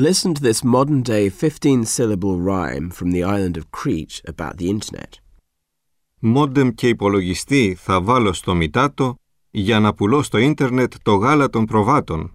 Listen to this modern day 15 syllable rhyme from the island of Crete about the internet. Μόντεμ και υπολογιστή θα βάλω στο μητάτο για να πουλώ στο ίντερνετ το γάλα των προβάτων.